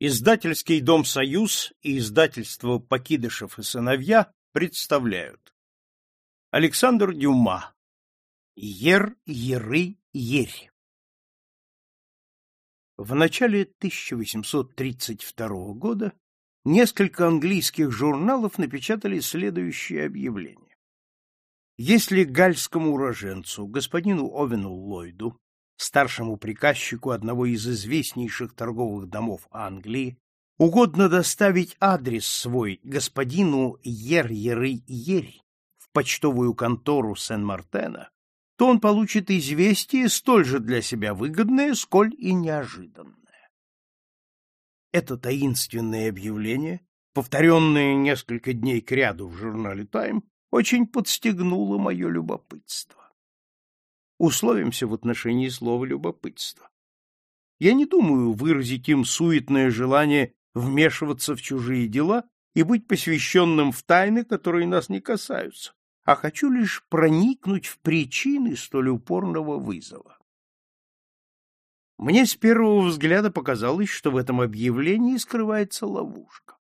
Издательский дом «Союз» и издательство «Покидышев и сыновья» представляют. Александр Дюма. Ер, Еры, Ерь. В начале 1832 года несколько английских журналов напечатали следующее объявление. Если гальскому уроженцу, господину Овену Ллойду, старшему приказчику одного из известнейших торговых домов Англии, угодно доставить адрес свой господину Ер-Еры-Ерь в почтовую контору Сен-Мартена, то он получит известие столь же для себя выгодное, сколь и неожиданное. Это таинственное объявление, повторенное несколько дней кряду в журнале «Тайм», очень подстегнуло мое любопытство. Условимся в отношении слова «любопытство». Я не думаю выразить им суетное желание вмешиваться в чужие дела и быть посвященным в тайны, которые нас не касаются, а хочу лишь проникнуть в причины столь упорного вызова. Мне с первого взгляда показалось, что в этом объявлении скрывается ловушка.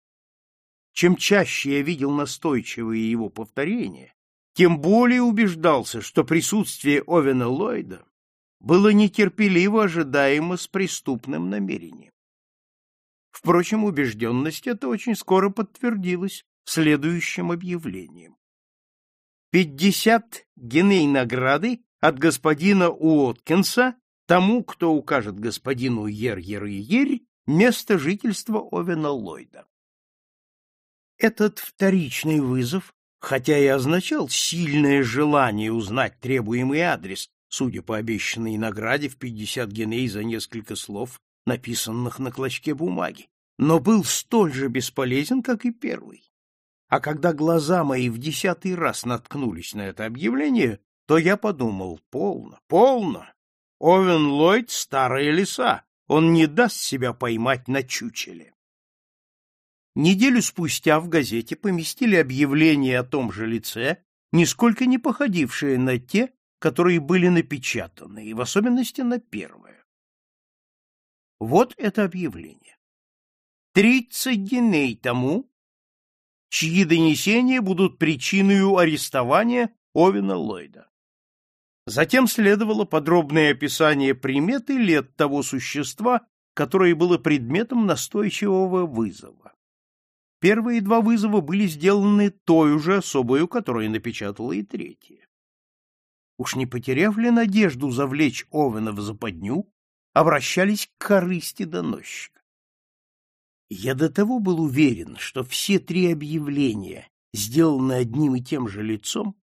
Чем чаще я видел настойчивые его повторения, тем более убеждался, что присутствие Овена Ллойда было нетерпеливо ожидаемо с преступным намерением. Впрочем, убежденность эта очень скоро подтвердилась следующим объявлением. Пятьдесят геней награды от господина Уоткинса тому, кто укажет господину Ер-Ер-Ер место жительства Овена Ллойда. Этот вторичный вызов хотя и означал сильное желание узнать требуемый адрес, судя по обещанной награде в пятьдесят геней за несколько слов, написанных на клочке бумаги, но был столь же бесполезен, как и первый. А когда глаза мои в десятый раз наткнулись на это объявление, то я подумал, полно, полно. Овен Ллойд — старая лиса, он не даст себя поймать на чучеле. Неделю спустя в газете поместили объявление о том же лице, нисколько не походившее на те, которые были напечатаны, и в особенности на первое. Вот это объявление. Тридцать дней тому, чьи донесения будут причиной арестования Овена Ллойда. Затем следовало подробное описание приметы лет того существа, которое было предметом настойчивого вызова. Первые два вызова были сделаны той же особою, которая напечатала и третье. Уж не потеряв ли надежду завлечь Овена в западню, обращались к корысти доносчика. Я до того был уверен, что все три объявления сделаны одним и тем же лицом,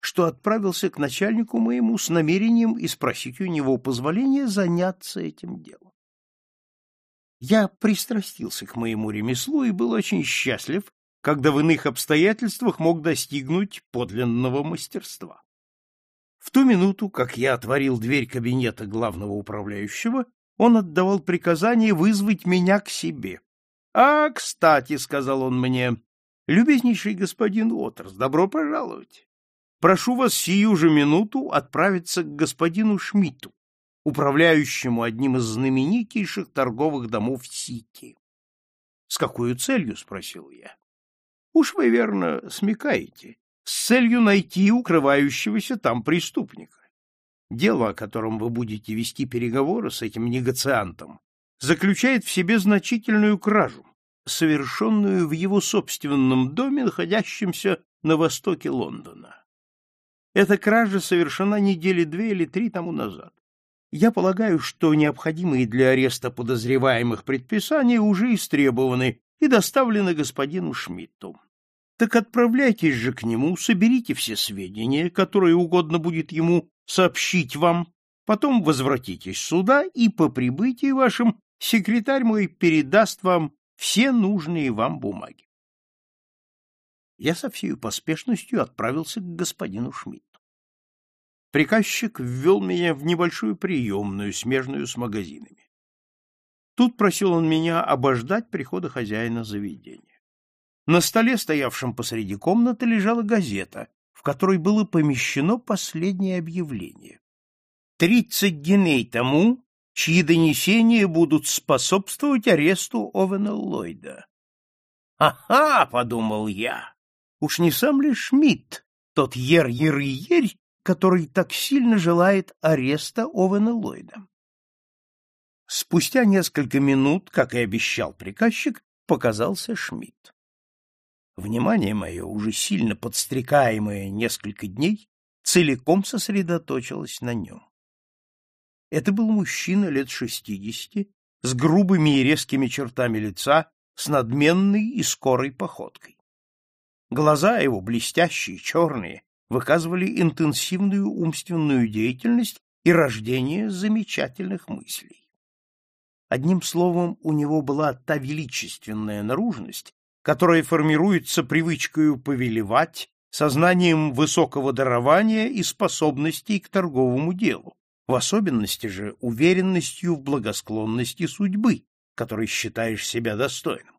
что отправился к начальнику моему с намерением и спросить у него позволения заняться этим делом. Я пристрастился к моему ремеслу и был очень счастлив, когда в иных обстоятельствах мог достигнуть подлинного мастерства. В ту минуту, как я отворил дверь кабинета главного управляющего, он отдавал приказание вызвать меня к себе. — А, кстати, — сказал он мне, — любезнейший господин Уотерс, добро пожаловать. Прошу вас сию же минуту отправиться к господину Шмидту управляющему одним из знаменитейших торговых домов Сити. — С какой целью? — спросил я. — Уж вы верно смекаете. С целью найти укрывающегося там преступника. Дело, о котором вы будете вести переговоры с этим негациантом, заключает в себе значительную кражу, совершенную в его собственном доме, находящемся на востоке Лондона. Эта кража совершена недели две или три тому назад. Я полагаю, что необходимые для ареста подозреваемых предписания уже истребованы и доставлены господину Шмидту. Так отправляйтесь же к нему, соберите все сведения, которые угодно будет ему сообщить вам, потом возвратитесь сюда, и по прибытии вашим секретарь мой передаст вам все нужные вам бумаги. Я со всей поспешностью отправился к господину Шмидту. Приказчик ввел меня в небольшую приемную, смежную с магазинами. Тут просил он меня обождать прихода хозяина заведения. На столе, стоявшем посреди комнаты, лежала газета, в которой было помещено последнее объявление. Тридцать геней тому, чьи донесения будут способствовать аресту Овена Ллойда. «Ага!» — подумал я. «Уж не сам ли Шмидт, тот ер-ер-ерь, который так сильно желает ареста Овена Ллойда?» Спустя несколько минут, как и обещал приказчик, показался Шмидт. Внимание мое, уже сильно подстрекаемое несколько дней, целиком сосредоточилось на нем. Это был мужчина лет шестидесяти, с грубыми и резкими чертами лица, с надменной и скорой походкой. Глаза его, блестящие, черные, выказывали интенсивную умственную деятельность и рождение замечательных мыслей. Одним словом, у него была та величественная наружность, которая формируется привычкой повелевать, сознанием высокого дарования и способностей к торговому делу, в особенности же уверенностью в благосклонности судьбы, которой считаешь себя достойным.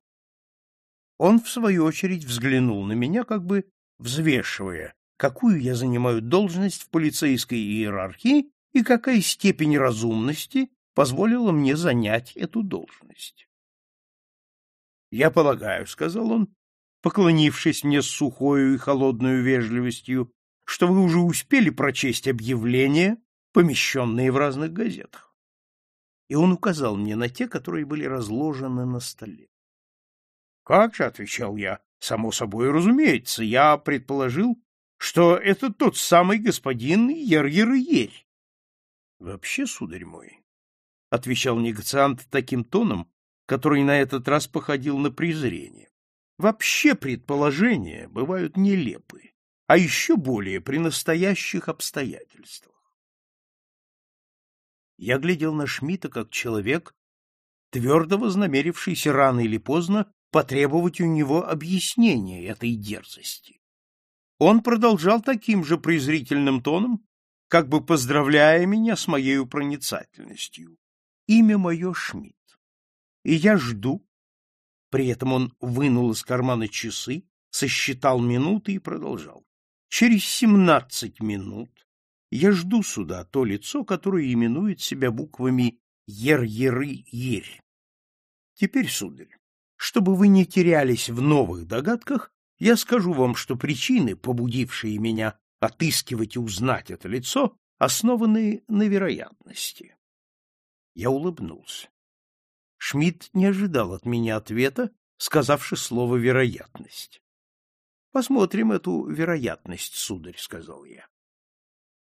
Он, в свою очередь, взглянул на меня, как бы взвешивая, какую я занимаю должность в полицейской иерархии и какая степень разумности позволила мне занять эту должность. «Я полагаю», — сказал он, поклонившись мне с сухою и холодную вежливостью, что вы уже успели прочесть объявления, помещенные в разных газетах. И он указал мне на те, которые были разложены на столе. «Как же», — отвечал я, — «само собой разумеется, я предположил, что это тот самый господин Ер-Ер-Ерь». «Вообще, сударь мой, — отвечал негациант таким тоном, который на этот раз походил на презрение. Вообще предположения бывают нелепы, а еще более при настоящих обстоятельствах. Я глядел на Шмидта как человек, твердо вознамерившийся рано или поздно потребовать у него объяснения этой дерзости. Он продолжал таким же презрительным тоном, как бы поздравляя меня с моей проницательностью. Имя мое Шмидт. И я жду. При этом он вынул из кармана часы, сосчитал минуты и продолжал. Через семнадцать минут я жду сюда то лицо, которое именует себя буквами Ер-Еры-Ерь. Теперь, сударь, чтобы вы не терялись в новых догадках, я скажу вам, что причины, побудившие меня отыскивать и узнать это лицо, основаны на вероятности. Я улыбнулся. Шмидт не ожидал от меня ответа, сказавши слово «вероятность». «Посмотрим эту вероятность, сударь», — сказал я.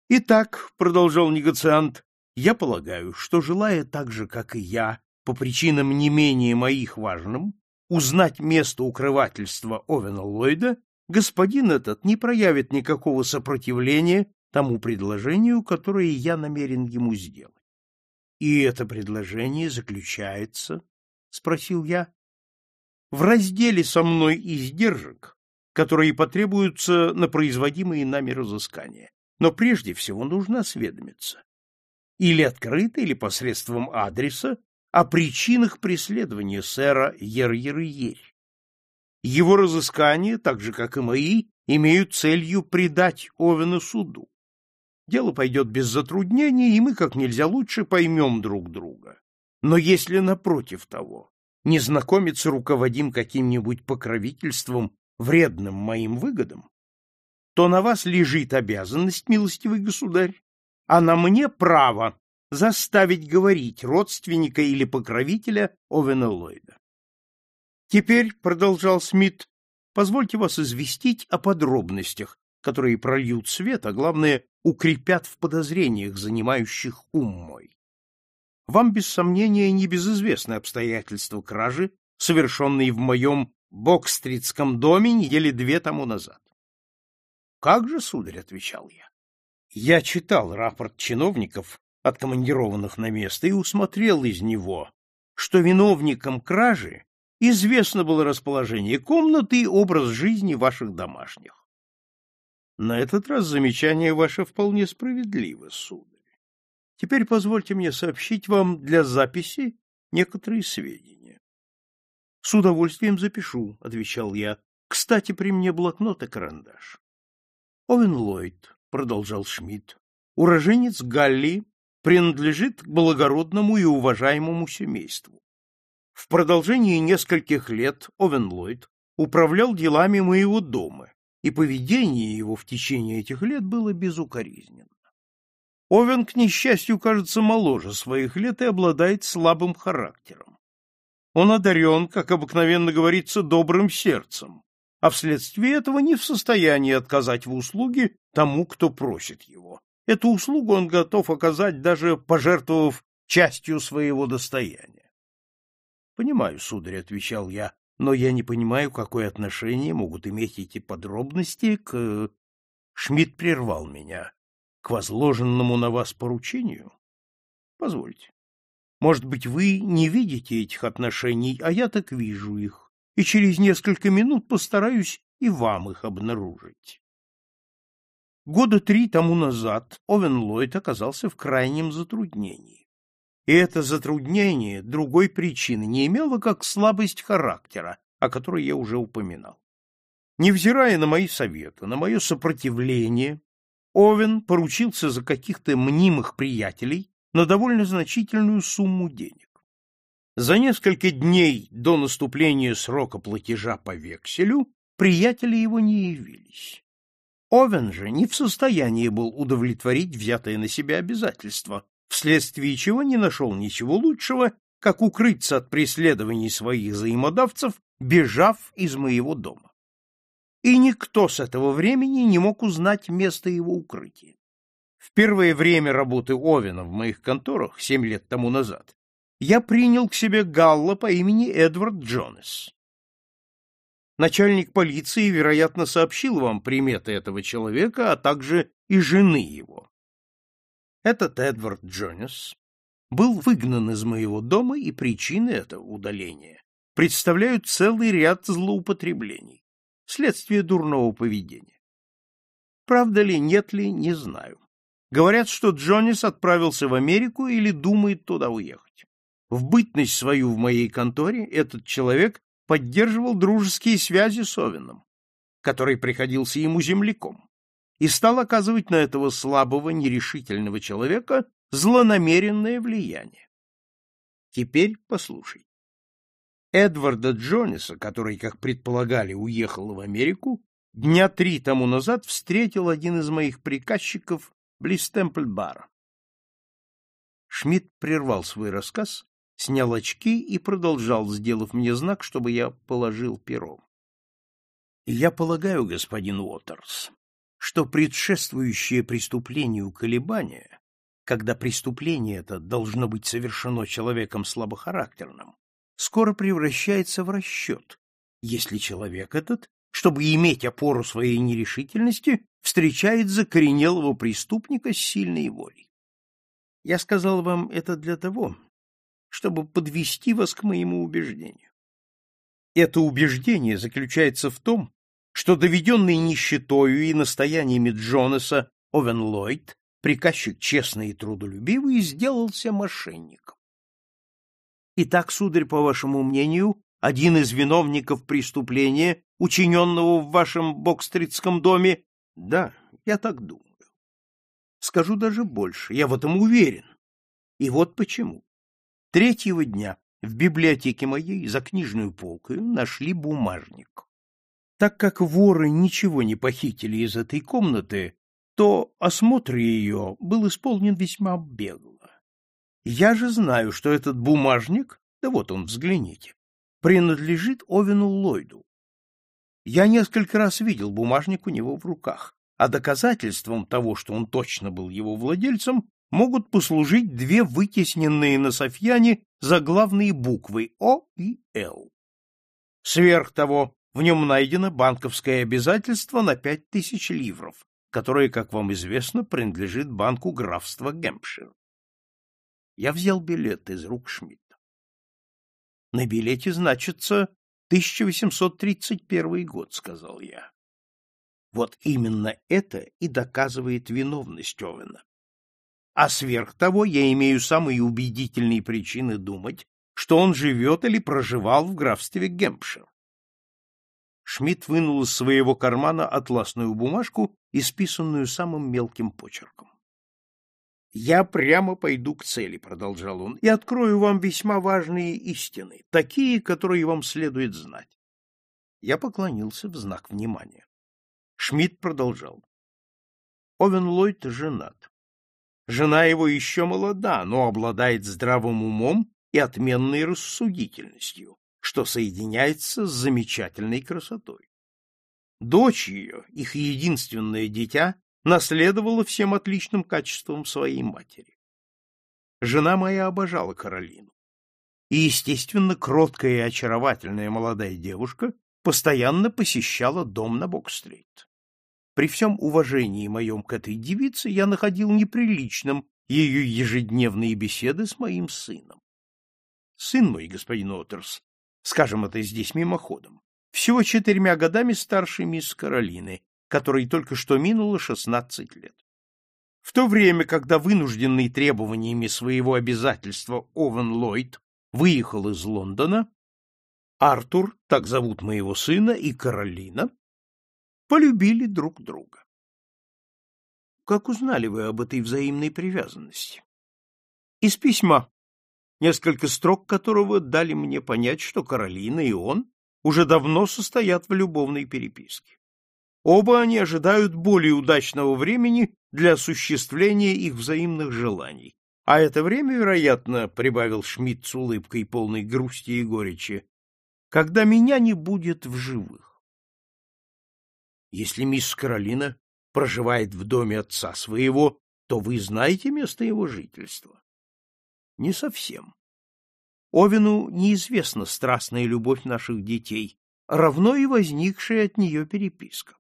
«Итак», — продолжал негациант, — «я полагаю, что, желая так же, как и я, по причинам не менее моих важным, узнать место укрывательства Овена Ллойда, господин этот не проявит никакого сопротивления тому предложению, которое я намерен ему сделать. И это предложение заключается, спросил я, в разделе со мной издержек, которые потребуются на производимые нами разыскания. Но прежде всего нужно осведомиться, или открыто, или посредством адреса, о причинах преследования сэра Ер-Ер-Ерь. Его разыскания, так же как и мои, имеют целью предать Овена суду. Дело пойдет без затруднений, и мы как нельзя лучше поймем друг друга. Но если, напротив того, незнакомец руководим каким-нибудь покровительством, вредным моим выгодам, то на вас лежит обязанность, милостивый государь, а на мне право заставить говорить родственника или покровителя Овена Ллойда. Теперь, — продолжал Смит, — позвольте вас известить о подробностях, которые прольют свет, а главное, укрепят в подозрениях, занимающих ум мой. Вам, без сомнения, не безызвестны обстоятельства кражи, совершенной в моем Бокстритском доме недели две тому назад. — Как же, сударь, — отвечал я. Я читал рапорт чиновников, откомандированных на место, и усмотрел из него, что виновникам кражи известно было расположение комнаты и образ жизни ваших домашних. На этот раз замечание ваше вполне справедливо, сударь. Теперь позвольте мне сообщить вам для записи некоторые сведения. — С удовольствием запишу, — отвечал я. — Кстати, при мне блокнот и карандаш. — Овен Ллойд, — продолжал Шмидт, — уроженец Галлии, принадлежит к благородному и уважаемому семейству. В продолжении нескольких лет Овен Ллойд управлял делами моего дома, и поведение его в течение этих лет было безукоризненно. Овен, к несчастью, кажется моложе своих лет и обладает слабым характером. Он одарен, как обыкновенно говорится, добрым сердцем, а вследствие этого не в состоянии отказать в услуге тому, кто просит его. Эту услугу он готов оказать, даже пожертвовав частью своего достояния. — Понимаю, сударь, — отвечал я, — но я не понимаю, какое отношение могут иметь эти подробности к... Шмидт прервал меня. К возложенному на вас поручению? Позвольте. Может быть, вы не видите этих отношений, а я так вижу их, и через несколько минут постараюсь и вам их обнаружить. Года три тому назад Овен Ллойд оказался в крайнем затруднении. И это затруднение другой причины не имело, как слабость характера, о которой я уже упоминал. Невзирая на мои советы, на мое сопротивление, Овен поручился за каких-то мнимых приятелей на довольно значительную сумму денег. За несколько дней до наступления срока платежа по векселю приятели его не явились. Овен же не в состоянии был удовлетворить взятое на себя обязательство, вследствие чего не нашел ничего лучшего, как укрыться от преследований своих взаимодавцев, бежав из моего дома. И никто с этого времени не мог узнать место его укрытия. В первое время работы Овена в моих конторах, семь лет тому назад, я принял к себе Галла по имени Эдвард Джонес. Начальник полиции, вероятно, сообщил вам приметы этого человека, а также и жены его. Этот Эдвард Джонес был выгнан из моего дома, и причины этого удаления представляют целый ряд злоупотреблений, следствие дурного поведения. Правда ли, нет ли, не знаю. Говорят, что Джонис отправился в Америку или думает туда уехать. В бытность свою в моей конторе этот человек поддерживал дружеские связи с Овеном, который приходился ему земляком, и стал оказывать на этого слабого, нерешительного человека злонамеренное влияние. Теперь послушай. Эдварда Джониса, который, как предполагали, уехал в Америку, дня три тому назад встретил один из моих приказчиков близ Темпль-бара. Шмидт прервал свой рассказ снял очки и продолжал, сделав мне знак, чтобы я положил перо. Я полагаю, господин Уотерс, что предшествующее преступлению колебания, когда преступление это должно быть совершено человеком слабохарактерным, скоро превращается в расчет, если человек этот, чтобы иметь опору своей нерешительности, встречает закоренелого преступника с сильной волей. Я сказал вам это для того, чтобы подвести вас к моему убеждению. Это убеждение заключается в том, что доведенный нищетою и настояниями Джонаса Овен Ллойд, приказчик честный и трудолюбивый, сделался мошенником. Итак, сударь, по вашему мнению, один из виновников преступления, учиненного в вашем бокстритском доме? Да, я так думаю. Скажу даже больше, я в этом уверен. И вот почему. Третьего дня в библиотеке моей за книжную полкой нашли бумажник. Так как воры ничего не похитили из этой комнаты, то осмотр ее был исполнен весьма бегло. Я же знаю, что этот бумажник, да вот он, взгляните, принадлежит Овену Ллойду. Я несколько раз видел бумажник у него в руках, а доказательством того, что он точно был его владельцем, могут послужить две вытесненные на софьяне заглавные буквы О и Л. Сверх того, в нем найдено банковское обязательство на пять тысяч ливров, которое, как вам известно, принадлежит банку графства Гэмпшир. Я взял билет из рук Шмидта. На билете значится 1831 год, сказал я. Вот именно это и доказывает виновность Овена. А сверх того я имею самые убедительные причины думать, что он живет или проживал в графстве Гемпшир. Шмидт вынул из своего кармана атласную бумажку, исписанную самым мелким почерком. Я прямо пойду к цели, продолжал он, и открою вам весьма важные истины, такие, которые вам следует знать. Я поклонился в знак внимания. Шмидт продолжал. Овен Ллойд женат. Жена его еще молода, но обладает здравым умом и отменной рассудительностью, что соединяется с замечательной красотой. Дочь ее, их единственное дитя, наследовала всем отличным качествам своей матери. Жена моя обожала Каролину. И, естественно, кроткая и очаровательная молодая девушка постоянно посещала дом на Бок-стрит. При всем уважении моем к этой девице я находил неприличным ее ежедневные беседы с моим сыном. Сын мой, господин Отерс, скажем это здесь мимоходом, всего четырьмя годами старше мисс Каролины, которой только что минуло шестнадцать лет. В то время, когда вынужденный требованиями своего обязательства Овен Ллойд выехал из Лондона, Артур, так зовут моего сына, и Каролина полюбили друг друга. Как узнали вы об этой взаимной привязанности? Из письма, несколько строк которого дали мне понять, что Каролина и он уже давно состоят в любовной переписке. Оба они ожидают более удачного времени для осуществления их взаимных желаний. А это время, вероятно, прибавил Шмидт с улыбкой полной грусти и горечи, когда меня не будет в живых. Если мисс Каролина проживает в доме отца своего, то вы знаете место его жительства? Не совсем. Овину неизвестна страстная любовь наших детей, равно и возникшая от нее переписка.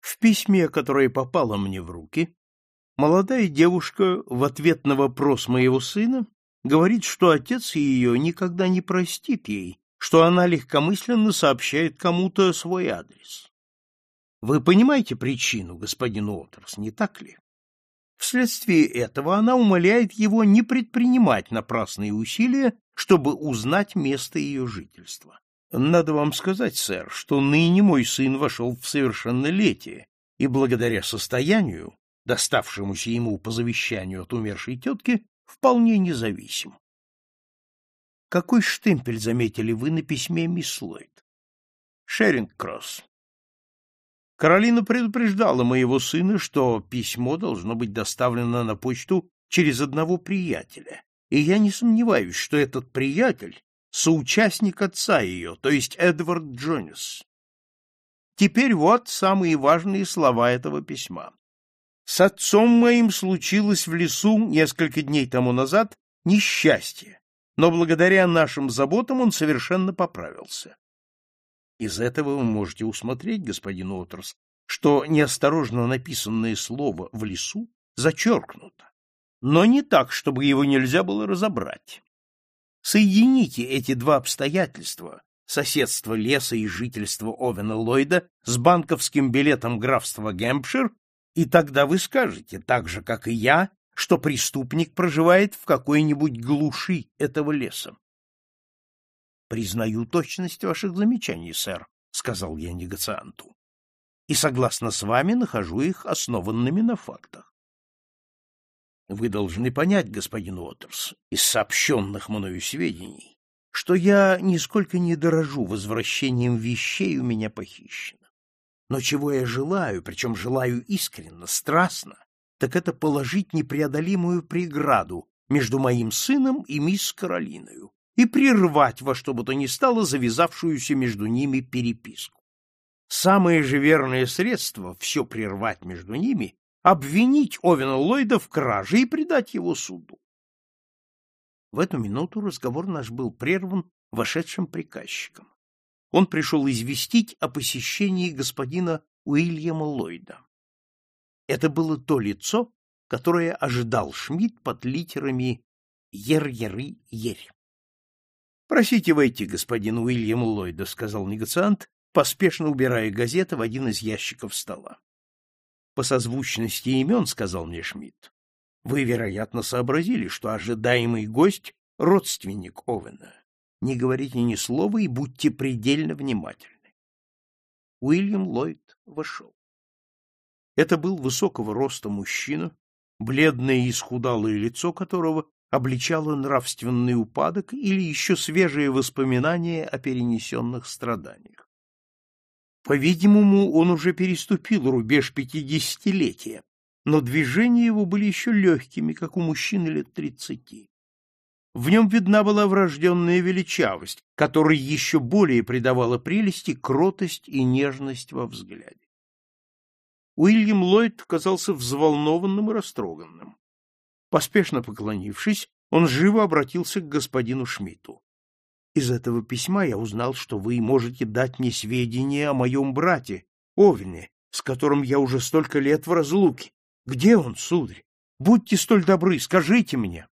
В письме, которое попало мне в руки, молодая девушка в ответ на вопрос моего сына говорит, что отец ее никогда не простит ей, что она легкомысленно сообщает кому-то свой адрес. Вы понимаете причину, господин Уотерс, не так ли? Вследствие этого она умоляет его не предпринимать напрасные усилия, чтобы узнать место ее жительства. Надо вам сказать, сэр, что ныне мой сын вошел в совершеннолетие, и благодаря состоянию, доставшемуся ему по завещанию от умершей тетки, вполне независим. Какой штемпель заметили вы на письме мисс Ллойд? Шеринг-Кросс. Каролина предупреждала моего сына, что письмо должно быть доставлено на почту через одного приятеля, и я не сомневаюсь, что этот приятель — соучастник отца ее, то есть Эдвард Джонис. Теперь вот самые важные слова этого письма. С отцом моим случилось в лесу несколько дней тому назад несчастье, но благодаря нашим заботам он совершенно поправился. Из этого вы можете усмотреть, господин Уотерс, что неосторожно написанное слово в лесу зачеркнуто, но не так, чтобы его нельзя было разобрать. Соедините эти два обстоятельства, соседство леса и жительство Овена Ллойда, с банковским билетом графства Гэмпшир, и тогда вы скажете, так же, как и я, что преступник проживает в какой-нибудь глуши этого леса. Признаю точность ваших замечаний, сэр, сказал я негацианту. И согласно с вами нахожу их основанными на фактах. Вы должны понять, господин Уотерс, из сообщенных мною сведений, что я нисколько не дорожу возвращением вещей у меня похищено. Но чего я желаю, причем желаю искренно, страстно, так это положить непреодолимую преграду между моим сыном и мисс Каролиною, и прервать во что бы то ни стало завязавшуюся между ними переписку. Самое же верное средство все прервать между ними — обвинить Овена Ллойда в краже и предать его суду. В эту минуту разговор наш был прерван вошедшим приказчиком. Он пришел известить о посещении господина Уильяма Ллойда. Это было то лицо, которое ожидал Шмидт под литерами «Ер-еры-ерь». Просите войти, господин Уильям Ллойда, сказал негациант, поспешно убирая газеты в один из ящиков стола. По созвучности имен, сказал мне Шмидт, вы, вероятно, сообразили, что ожидаемый гость — родственник Овена. Не говорите ни слова и будьте предельно внимательны. Уильям Ллойд вошел. Это был высокого роста мужчина, бледное и исхудалое лицо которого обличало нравственный упадок или еще свежие воспоминания о перенесенных страданиях. По-видимому, он уже переступил рубеж пятидесятилетия, но движения его были еще легкими, как у мужчины лет тридцати. В нем видна была врожденная величавость, которой еще более придавала прелести кротость и нежность во взгляде. Уильям Ллойд казался взволнованным и растроганным. Поспешно поклонившись, он живо обратился к господину Шмидту. Из этого письма я узнал, что вы можете дать мне сведения о моем брате, Овене, с которым я уже столько лет в разлуке. Где он, сударь? Будьте столь добры, скажите мне.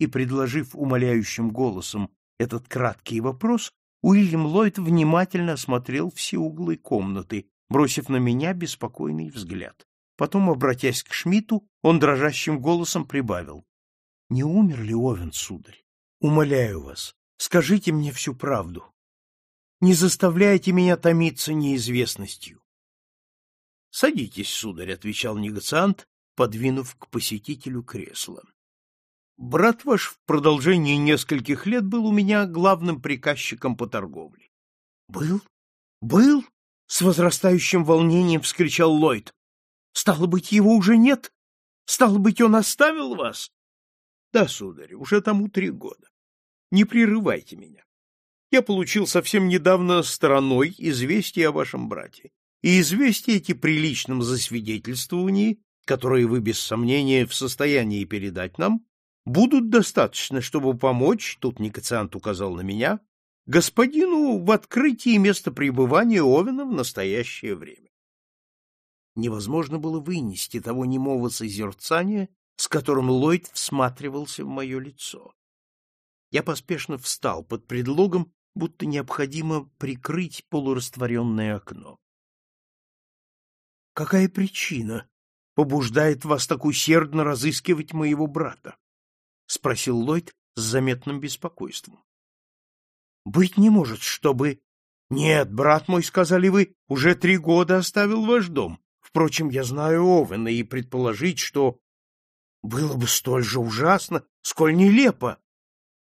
И, предложив умоляющим голосом этот краткий вопрос, Уильям Ллойд внимательно осмотрел все углы комнаты, бросив на меня беспокойный взгляд. Потом, обратясь к Шмидту, он дрожащим голосом прибавил. — Не умер ли Овен, сударь? Умоляю вас, скажите мне всю правду. Не заставляйте меня томиться неизвестностью. — Садитесь, сударь, — отвечал негациант, подвинув к посетителю кресло. Брат ваш в продолжении нескольких лет был у меня главным приказчиком по торговле. — Был? Был? — с возрастающим волнением вскричал Ллойд. — Стало быть, его уже нет? Стало быть, он оставил вас? — Да, сударь, уже тому три года. Не прерывайте меня. Я получил совсем недавно стороной известие о вашем брате. И известия эти при личном засвидетельствовании, которые вы без сомнения в состоянии передать нам, будут достаточно, чтобы помочь, тут негациант указал на меня, господину в открытии места пребывания Овена в настоящее время. Невозможно было вынести того немого созерцания, с которым Ллойд всматривался в мое лицо. Я поспешно встал под предлогом, будто необходимо прикрыть полурастворенное окно. «Какая причина побуждает вас так усердно разыскивать моего брата?» — спросил Ллойд с заметным беспокойством. Быть не может, чтобы... Нет, брат мой, сказали вы, уже три года оставил ваш дом. Впрочем, я знаю Овена, и предположить, что... Было бы столь же ужасно, сколь нелепо.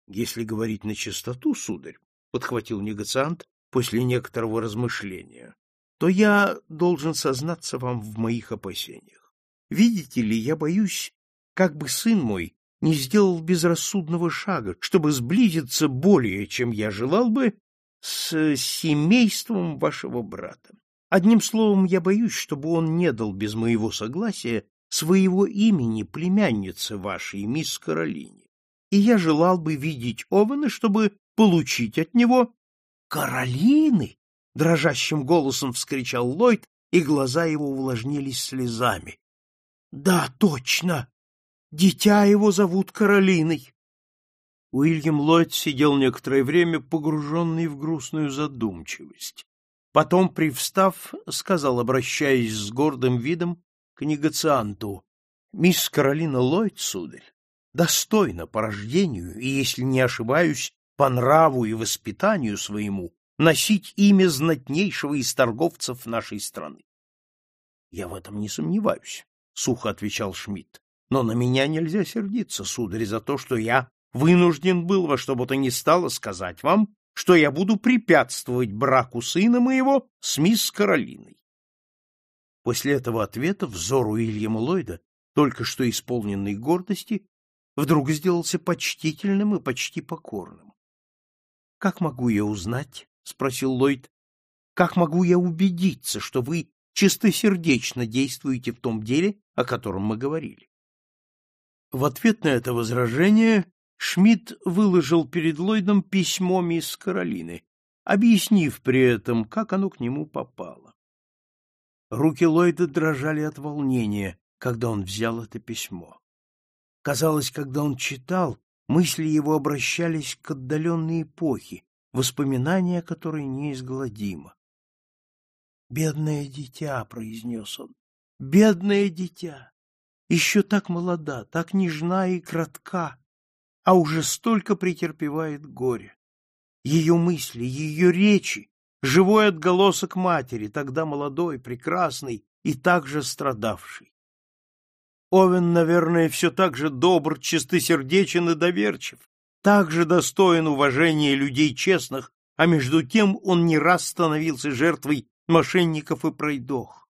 Если говорить на чистоту, сударь, — подхватил негациант после некоторого размышления, — то я должен сознаться вам в моих опасениях. Видите ли, я боюсь, как бы сын мой не сделал безрассудного шага, чтобы сблизиться более, чем я желал бы, с семейством вашего брата. Одним словом, я боюсь, чтобы он не дал без моего согласия своего имени племяннице вашей, мисс Каролине. И я желал бы видеть Овена, чтобы получить от него... — Каролины! — дрожащим голосом вскричал Ллойд, и глаза его увлажнились слезами. — Да, точно! Дитя его зовут Каролиной. Уильям Ллойд сидел некоторое время погруженный в грустную задумчивость. Потом, привстав, сказал, обращаясь с гордым видом к негацианту, «Мисс Каролина Ллойд, сударь, достойна по рождению и, если не ошибаюсь, по нраву и воспитанию своему носить имя знатнейшего из торговцев нашей страны. — Я в этом не сомневаюсь, — сухо отвечал Шмидт. Но на меня нельзя сердиться, сударь, за то, что я вынужден был во что бы то ни стало сказать вам, что я буду препятствовать браку сына моего с мисс Каролиной. После этого ответа взор Уильяма Ллойда, только что исполненный гордости, вдруг сделался почтительным и почти покорным. — Как могу я узнать? — спросил Ллойд. — Как могу я убедиться, что вы чистосердечно действуете в том деле, о котором мы говорили? В ответ на это возражение Шмидт выложил перед Ллойдом письмо мисс Каролины, объяснив при этом, как оно к нему попало. Руки Ллойда дрожали от волнения, когда он взял это письмо. Казалось, когда он читал, мысли его обращались к отдаленной эпохе, воспоминания которой неизгладимо. «Бедное дитя!» — произнес он. «Бедное дитя! еще так молода, так нежна и кратка, а уже столько претерпевает горе. Ее мысли, ее речи, живой отголосок матери, тогда молодой, прекрасной и также страдавшей. Овен, наверное, все так же добр, чистосердечен и доверчив, так же достоин уважения людей честных, а между тем он не раз становился жертвой мошенников и пройдох.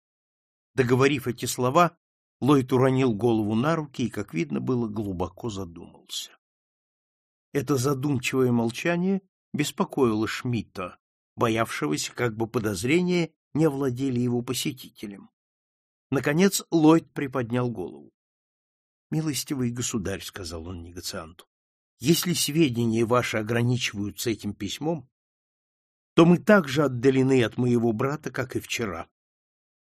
Договорив эти слова, Ллойд уронил голову на руки и, как видно было, глубоко задумался. Это задумчивое молчание беспокоило Шмидта, боявшегося, как бы подозрения не владели его посетителем. Наконец Ллойд приподнял голову. — Милостивый государь, — сказал он негацианту, — если сведения ваши ограничиваются этим письмом, то мы так же отдалены от моего брата, как и вчера.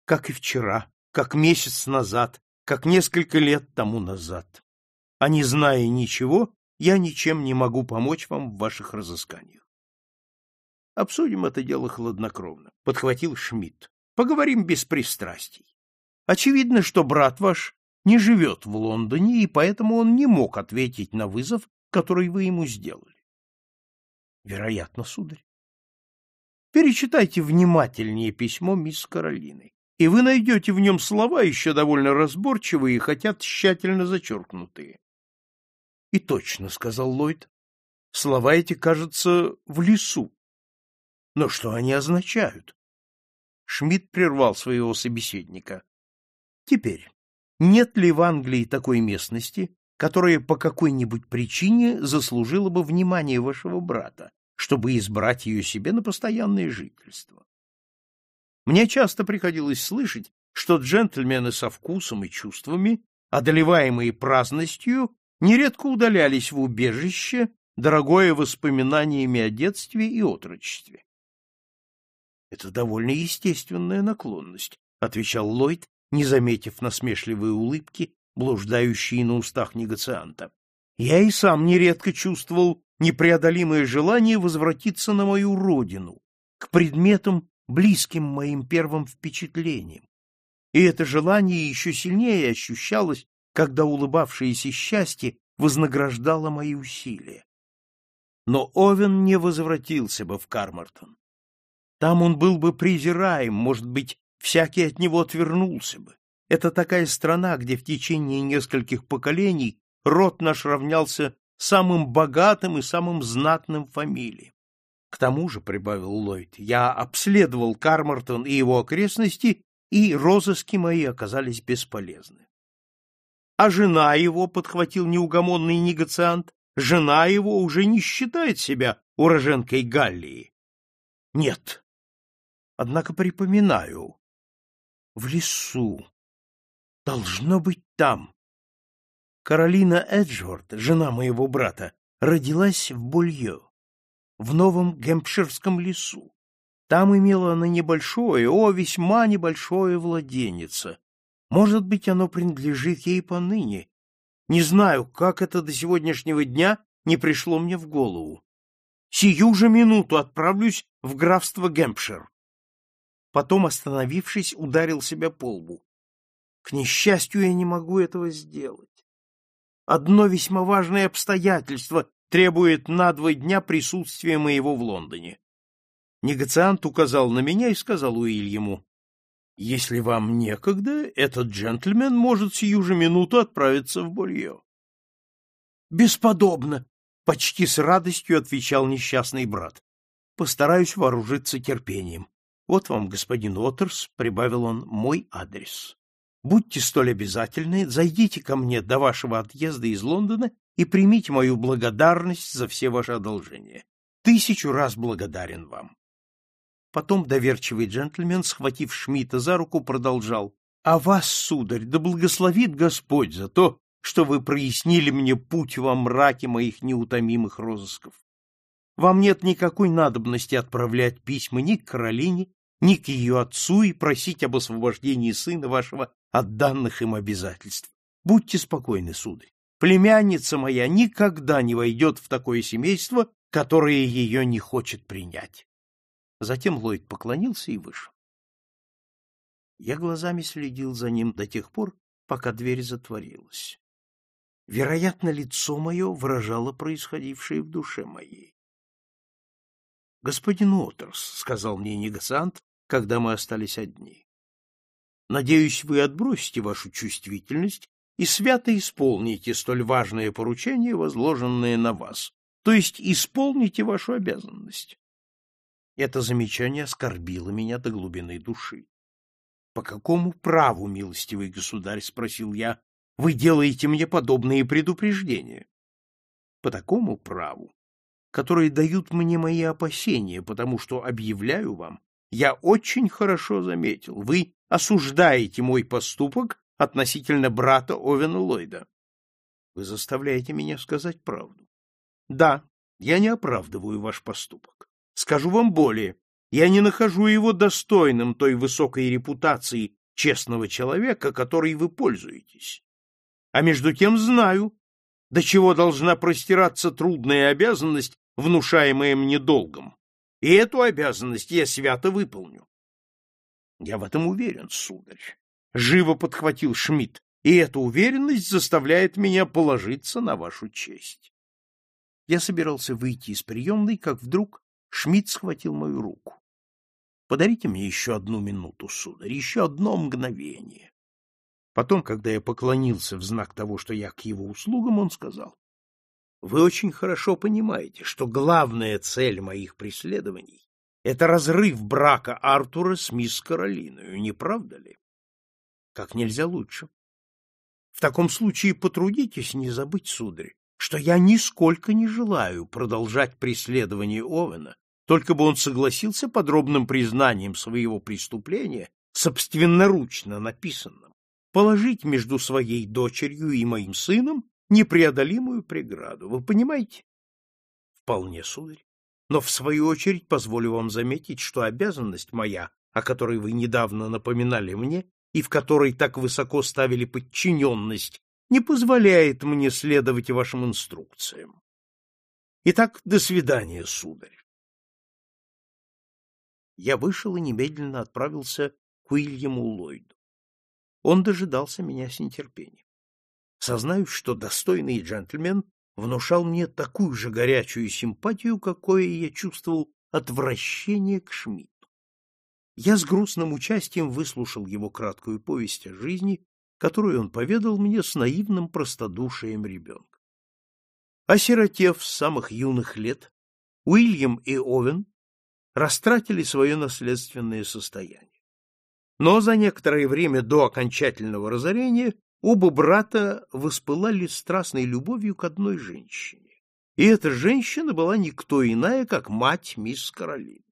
Как и вчера, как месяц назад, как несколько лет тому назад. А не зная ничего, я ничем не могу помочь вам в ваших разысканиях. Обсудим это дело хладнокровно, — подхватил Шмидт. Поговорим без пристрастий. Очевидно, что брат ваш не живет в Лондоне, и поэтому он не мог ответить на вызов, который вы ему сделали. Вероятно, сударь. Перечитайте внимательнее письмо мисс Каролины, и вы найдете в нем слова еще довольно разборчивые, хотя тщательно зачеркнутые. — И точно, — сказал Ллойд, — слова эти, кажется, в лесу. Но что они означают? Шмидт прервал своего собеседника. — Теперь, нет ли в Англии такой местности, которая по какой-нибудь причине заслужила бы внимание вашего брата, чтобы избрать ее себе на постоянное жительство. Мне часто приходилось слышать, что джентльмены со вкусом и чувствами, одолеваемые праздностью, нередко удалялись в убежище, дорогое воспоминаниями о детстве и отрочестве. Это довольно естественная наклонность, отвечал Ллойд, не заметив насмешливой улыбки, блуждающей на устах негацианта. Я и сам нередко чувствовал непреодолимое желание возвратиться на мою родину, к предметам, близким моим первым впечатлениям. И это желание еще сильнее ощущалось, когда улыбавшееся счастье вознаграждало мои усилия. Но Овен не возвратился бы в Кармартон. Там он был бы презираем, может быть, всякий от него отвернулся бы. Это такая страна, где в течение нескольких поколений род наш равнялся самым богатым и самым знатным фамилиям. К тому же, — прибавил Ллойд, — я обследовал Кармартон и его окрестности, и розыски мои оказались бесполезны. А жена его, — подхватил неугомонный негациант, — жена его уже не считает себя уроженкой Галлии. Нет. Однако припоминаю. В лесу. Должно быть там. Каролина Эджворд, жена моего брата, родилась в Булье, в Новом Гемпширском лесу. Там имела она небольшое, о, весьма небольшое владенице. Может быть, оно принадлежит ей поныне. Не знаю, как это до сегодняшнего дня не пришло мне в голову. Сию же минуту отправлюсь в графство Гемпшир. Потом, остановившись, ударил себя по лбу. К несчастью, я не могу этого сделать. Одно весьма важное обстоятельство требует на два дня присутствия моего в Лондоне. Негациант указал на меня и сказал Уильяму, «Если вам некогда, этот джентльмен может сию же минуту отправиться в Болье». «Бесподобно!» — почти с радостью отвечал несчастный брат. «Постараюсь вооружиться терпением. Вот вам, господин Отерс, — прибавил он, — мой адрес». Будьте столь обязательны, зайдите ко мне до вашего отъезда из Лондона и примите мою благодарность за все ваши одолжения. Тысячу раз благодарен вам. Потом доверчивый джентльмен, схватив Шмидта за руку, продолжал. — А вас, сударь, да благословит Господь за то, что вы прояснили мне путь во мраке моих неутомимых розысков. Вам нет никакой надобности отправлять письма ни к Каролине, ни к ее отцу и просить об освобождении сына вашего от данных им обязательств. Будьте спокойны, сударь. Племянница моя никогда не войдет в такое семейство, которое ее не хочет принять. Затем Ллойд поклонился и вышел. Я глазами следил за ним до тех пор, пока дверь затворилась. Вероятно, лицо мое выражало происходившее в душе моей. — Господин Уотерс, — сказал мне негациант, когда мы остались одни, Надеюсь, вы отбросите вашу чувствительность и свято исполните столь важное поручение, возложенное на вас, то есть исполните вашу обязанность. Это замечание оскорбило меня до глубины души. — По какому праву, милостивый государь, — спросил я, — вы делаете мне подобные предупреждения? — По такому праву, которые дают мне мои опасения, потому что объявляю вам, я очень хорошо заметил, вы осуждаете мой поступок относительно брата Овена Ллойда. Вы заставляете меня сказать правду. Да, я не оправдываю ваш поступок. Скажу вам более, я не нахожу его достойным той высокой репутации честного человека, которой вы пользуетесь. А между тем знаю, до чего должна простираться трудная обязанность, внушаемая мне долгом. И эту обязанность я свято выполню. Я в этом уверен, сударь. Живо подхватил Шмидт, и эта уверенность заставляет меня положиться на вашу честь. Я собирался выйти из приемной, как вдруг Шмидт схватил мою руку. Подарите мне еще одну минуту, сударь, еще одно мгновение. Потом, когда я поклонился в знак того, что я к его услугам, он сказал, «Вы очень хорошо понимаете, что главная цель моих преследований — это разрыв брака Артура с мисс Каролиной, не правда ли? Как нельзя лучше. В таком случае потрудитесь не забыть, сударь, что я нисколько не желаю продолжать преследование Овена, только бы он согласился подробным признанием своего преступления, собственноручно написанным, положить между своей дочерью и моим сыном непреодолимую преграду. Вы понимаете? Вполне, сударь. Но в свою очередь позволю вам заметить, что обязанность моя, о которой вы недавно напоминали мне, и в которой так высоко ставили подчиненность не позволяет мне следовать вашим инструкциям. Итак, до свидания, сударь. Я вышел и немедленно отправился к Уильяму Ллойду. Он дожидался меня с нетерпением. Сознаюсь, что достойный джентльмен внушал мне такую же горячую симпатию, какое я чувствовал отвращение к Шмидту. Я с грустным участием выслушал его краткую повесть о жизни которую он поведал мне с наивным простодушием ребенка. Осиротев с самых юных лет, Уильям и Овен растратили свое наследственное состояние. Но за некоторое время до окончательного разорения оба брата воспылали страстной любовью к одной женщине. И эта женщина была никто иная, как мать мисс Каролин.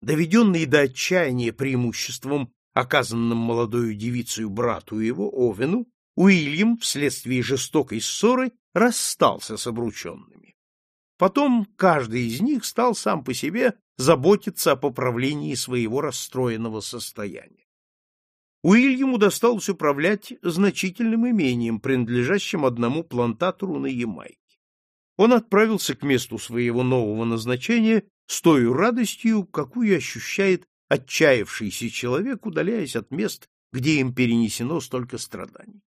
Доведенный до отчаяния преимуществом оказанным молодою девицей брату его, Овену, Уильям вследствие жестокой ссоры расстался с обрученными. Потом каждый из них стал сам по себе заботиться о поправлении своего расстроенного состояния. Уильяму досталось управлять значительным имением, принадлежащим одному плантатору на Ямайке. Он отправился к месту своего нового назначения с той радостью, какую ощущает отчаявшийся человек, удаляясь от мест, где им перенесено столько страданий.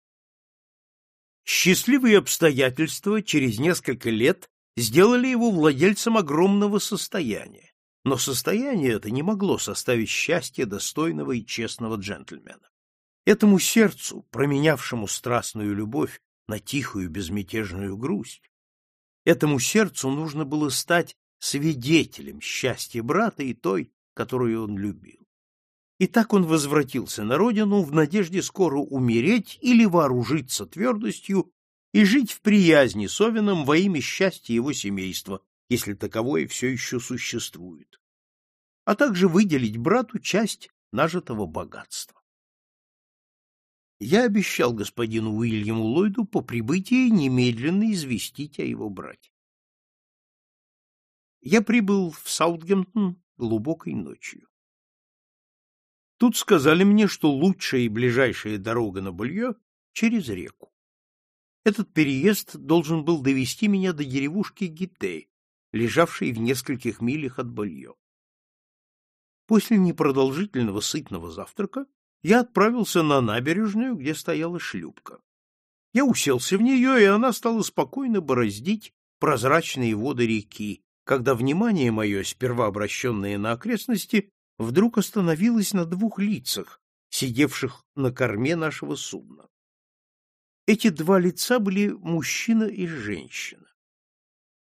Счастливые обстоятельства через несколько лет сделали его владельцем огромного состояния, но состояние это не могло составить счастье достойного и честного джентльмена. Этому сердцу, променявшему страстную любовь на тихую безмятежную грусть, этому сердцу нужно было стать свидетелем счастья брата и той, которую он любил. И так он возвратился на родину в надежде скоро умереть или вооружиться твердостью и жить в приязни с Овином во имя счастья его семейства, если таковое все еще существует, а также выделить брату часть нажитого богатства. Я обещал господину Уильяму Ллойду по прибытии немедленно известить о его брате. Я прибыл в Саутгемптон глубокой ночью. Тут сказали мне, что лучшая и ближайшая дорога на Булье через реку. Этот переезд должен был довести меня до деревушки Гитей, лежавшей в нескольких милях от Булье. После непродолжительного сытного завтрака я отправился на набережную, где стояла шлюпка. Я уселся в нее, и она стала спокойно бороздить прозрачные воды реки, когда внимание мое, сперва обращенное на окрестности, вдруг остановилось на двух лицах, сидевших на корме нашего судна. Эти два лица были мужчина и женщина.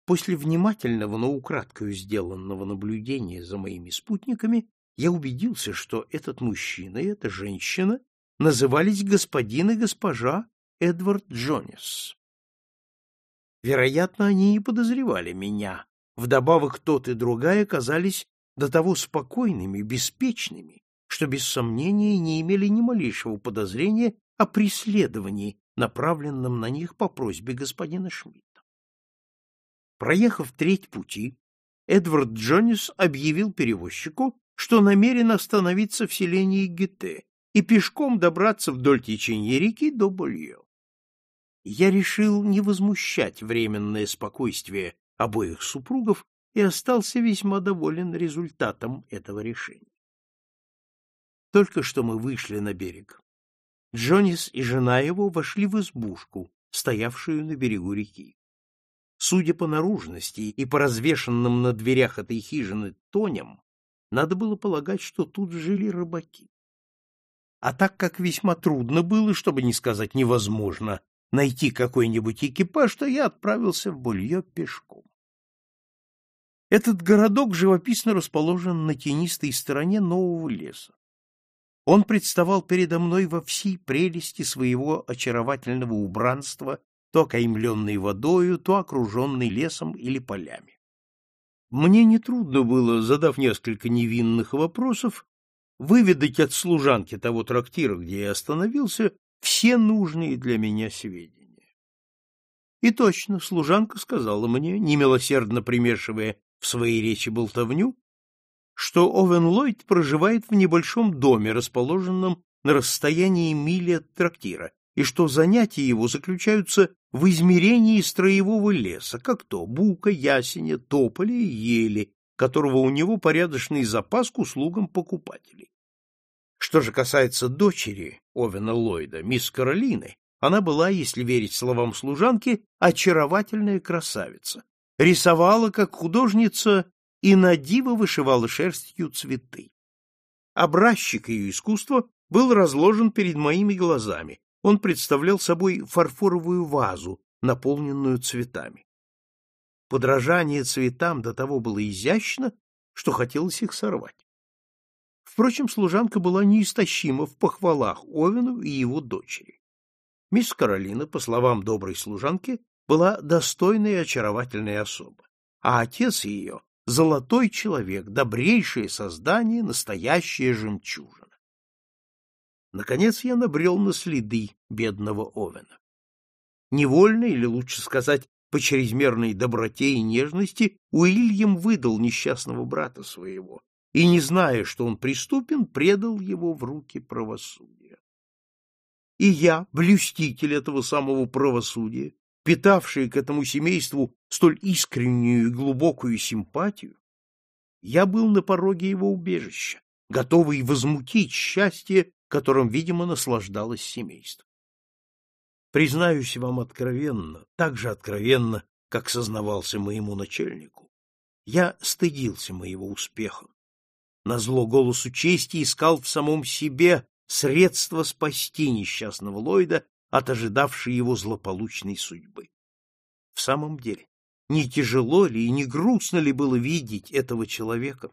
После внимательного, но украдкою сделанного наблюдения за моими спутниками, я убедился, что этот мужчина и эта женщина назывались господин и госпожа Эдвард Джонис. Вероятно, они не подозревали меня. Вдобавок тот и другая казались до того спокойными, беспечными, что без сомнения не имели ни малейшего подозрения о преследовании, направленном на них по просьбе господина Шмидта. Проехав треть пути, Эдвард Джонис объявил перевозчику, что намерен остановиться в селении Гете и пешком добраться вдоль течения реки до Больё. Я решил не возмущать временное спокойствие обоих супругов и остался весьма доволен результатом этого решения. Только что мы вышли на берег. Джонис и жена его вошли в избушку, стоявшую на берегу реки. Судя по наружности и по развешанным на дверях этой хижины тоням, надо было полагать, что тут жили рыбаки. А так как весьма трудно было, чтобы не сказать невозможно, найти какой-нибудь экипаж, то я отправился в Булье пешком. Этот городок живописно расположен на тенистой стороне нового леса. Он представал передо мной во всей прелести своего очаровательного убранства, то окаймленный водою, то окруженный лесом или полями. Мне нетрудно было, задав несколько невинных вопросов, выведать от служанки того трактира, где я остановился, все нужные для меня сведения. И точно служанка сказала мне, немилосердно примешивая в своей речи болтовню, что Овен Ллойд проживает в небольшом доме, расположенном на расстоянии мили от трактира, и что занятия его заключаются в измерении строевого леса, как то бука, ясеня, тополя и ели, которого у него порядочный запас к услугам покупателей. Что же касается дочери Овена Ллойда, мисс Каролины, она была, если верить словам служанки, очаровательная красавица, рисовала как художница и на диво вышивала шерстью цветы. Образчик ее искусства был разложен перед моими глазами. Он представлял собой фарфоровую вазу, наполненную цветами. Подражание цветам до того было изящно, что хотелось их сорвать. Впрочем, служанка была неистощима в похвалах Овену и его дочери. Мисс Каролина, по словам доброй служанки, была достойная и очаровательная особа, а отец ее — золотой человек, добрейшее создание, настоящая жемчужина. Наконец я набрел на следы бедного Овена. Невольно, или лучше сказать, по чрезмерной доброте и нежности, Уильям выдал несчастного брата своего и, не зная, что он преступен, предал его в руки правосудия. И я, блюститель этого самого правосудия, питавшие к этому семейству столь искреннюю и глубокую симпатию, я был на пороге его убежища, готовый возмутить счастье, которым, видимо, наслаждалось семейство. Признаюсь вам откровенно, так же откровенно, как сознавался моему начальнику, я стыдился моего успеха. Назло голосу чести искал в самом себе средства спасти несчастного Ллойда от ожидавшей его злополучной судьбы. В самом деле, не тяжело ли и не грустно ли было видеть этого человека,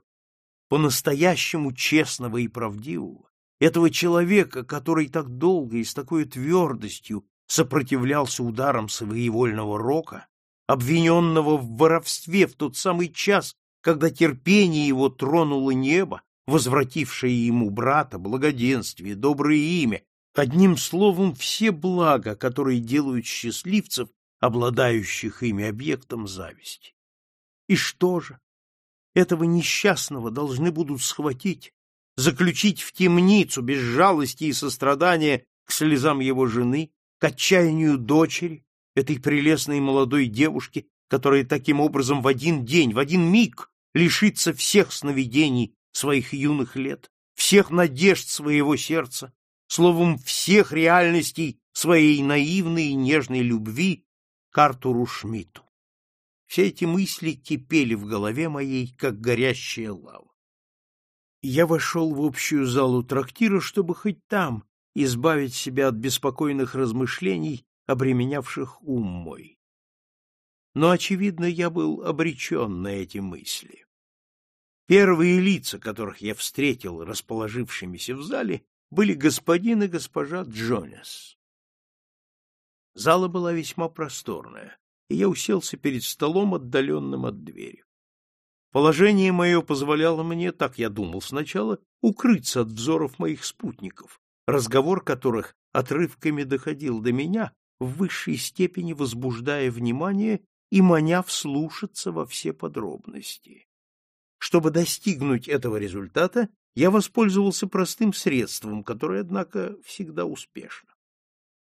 по-настоящему честного и правдивого, этого человека, который так долго и с такой твердостью сопротивлялся ударам своевольного рока, обвиненного в воровстве в тот самый час, когда терпение его тронуло небо, возвратившее ему брата, благоденствие, доброе имя Одним словом, все блага, которые делают счастливцев, обладающих ими объектом зависти. И что же? Этого несчастного должны будут схватить, заключить в темницу без жалости и сострадания к слезам его жены, к отчаянию дочери, этой прелестной молодой девушки, которая таким образом в один день, в один миг лишится всех сновидений своих юных лет, всех надежд своего сердца, словом, всех реальностей своей наивной и нежной любви к Артуру Шмидту. Все эти мысли кипели в голове моей, как горящая лава. Я вошел в общую залу трактира, чтобы хоть там избавить себя от беспокойных размышлений обременявших ум мой. Но, очевидно, я был обречен на эти мысли. Первые лица, которых я встретил расположившимися в зале, были господин и госпожа Джонас. Зала была весьма просторная, и я уселся перед столом, отдаленным от двери. Положение мое позволяло мне, так я думал сначала, укрыться от взоров моих спутников, разговор которых отрывками доходил до меня, в высшей степени возбуждая внимание и маня вслушаться во все подробности. Чтобы достигнуть этого результата, я воспользовался простым средством, которое, однако, всегда успешно.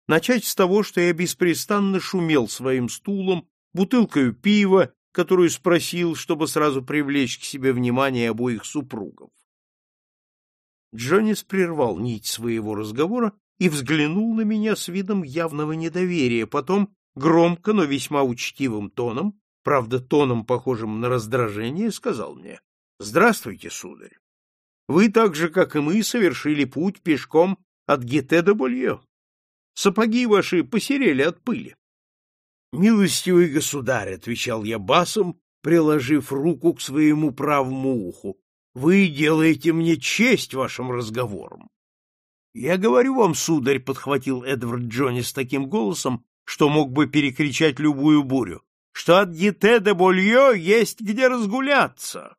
Начать с того, что я беспрестанно шумел своим стулом, бутылкой пива, которую спросил, чтобы сразу привлечь к себе внимание обоих супругов. Джонис прервал нить своего разговора и взглянул на меня с видом явного недоверия, потом громко, но весьма учтивым тоном, правда, тоном, похожим на раздражение, сказал мне, «Здравствуйте, сударь. Вы так же, как и мы, совершили путь пешком от Гете до Болье. Сапоги ваши посерели от пыли. Милостивый государь, отвечал я басом, приложив руку к своему правому уху. Вы делаете мне честь вашим разговором. Я говорю вам, сударь, подхватил Эдвард Джонни с таким голосом, что мог бы перекричать любую бурю, что от Гите де Болье есть где разгуляться.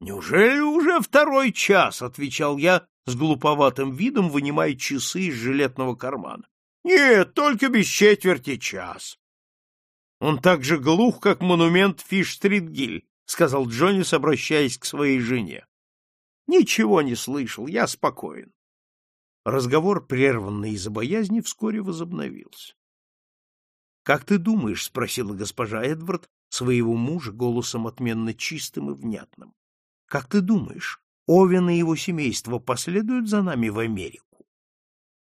Неужели уже второй час, отвечал я с глуповатым видом, вынимая часы из жилетного кармана. Нет, только без четверти час. Он так же глух, как монумент Фиш-стрит-гиль, сказал Джонис, обращаясь к своей жене. Ничего не слышал, я спокоен. Разговор, прерванный из-за боязни, вскоре возобновился. Как ты думаешь, спросила госпожа Эдвард своего мужа голосом отменно чистым и внятным. Как ты думаешь, Овен и его семейство последуют за нами в Америку?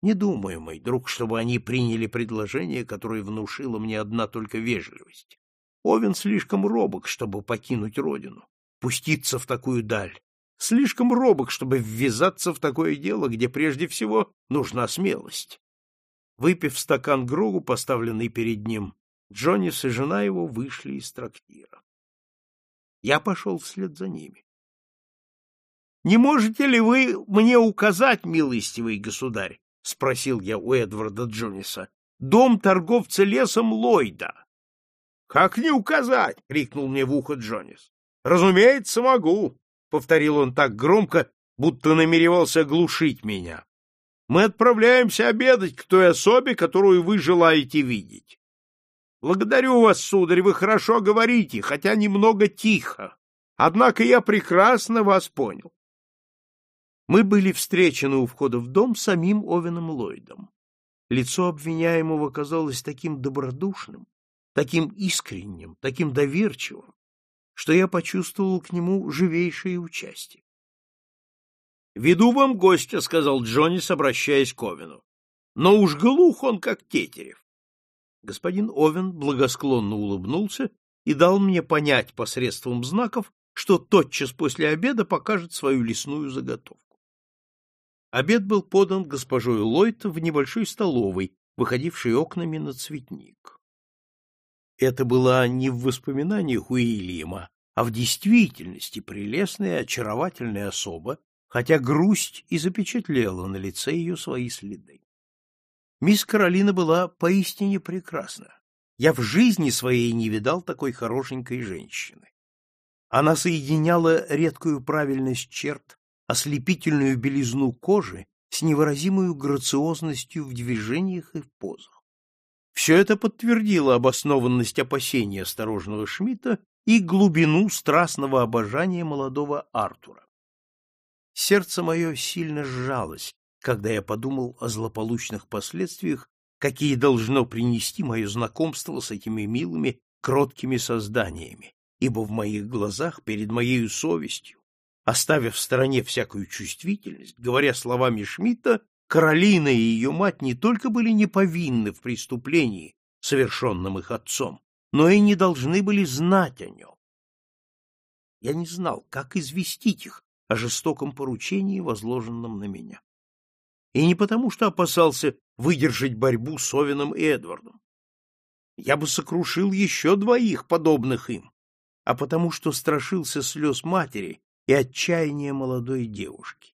Не думаю, мой друг, чтобы они приняли предложение, которое внушила мне одна только вежливость. Овен слишком робок, чтобы покинуть родину, пуститься в такую даль. Слишком робок, чтобы ввязаться в такое дело, где прежде всего нужна смелость. Выпив стакан Грогу, поставленный перед ним, Джоннис и жена его вышли из трактира. Я пошел вслед за ними. — Не можете ли вы мне указать, милостивый государь, — спросил я у Эдварда Джониса. — Дом торговца лесом Ллойда. — Как не указать? — крикнул мне в ухо Джонис. — Разумеется, могу, — повторил он так громко, будто намеревался оглушить меня. — Мы отправляемся обедать к той особе, которую вы желаете видеть. — Благодарю вас, сударь, вы хорошо говорите, хотя немного тихо. Однако я прекрасно вас понял. Мы были встречены у входа в дом самим Овеном Ллойдом. Лицо обвиняемого казалось таким добродушным, таким искренним, таким доверчивым, что я почувствовал к нему живейшее участие. «Веду вам гостя», — сказал Джоннис, обращаясь к Овену. «Но уж глух он, как тетерев». Господин Овен благосклонно улыбнулся и дал мне понять посредством знаков, что тотчас после обеда покажет свою лесную заготовку. Обед был подан госпожой Ллойд в небольшой столовой, выходившей окнами на цветник. Это была не в воспоминаниях Уильяма, а в действительности прелестная очаровательная особа, хотя грусть и запечатлела на лице ее свои следы. Мисс Каролина была поистине прекрасна. Я в жизни своей не видал такой хорошенькой женщины. Она соединяла редкую правильность черт ослепительную белизну кожи с невыразимой грациозностью в движениях и в позах. Все это подтвердило обоснованность опасений осторожного Шмидта и глубину страстного обожания молодого Артура. Сердце мое сильно сжалось, когда я подумал о злополучных последствиях, какие должно принести мое знакомство с этими милыми, кроткими созданиями, ибо в моих глазах, перед моей совестью, Оставив в стороне всякую чувствительность, говоря словами Шмидта, Каролина и ее мать не только были не повинны в преступлении, совершенном их отцом, но и не должны были знать о нем. Я не знал, как известить их о жестоком поручении, возложенном на меня. И не потому, что опасался выдержать борьбу с Овеном и Эдвардом. Я бы сокрушил еще двоих, подобных им, а потому что страшился слез матери и отчаяния молодой девушки.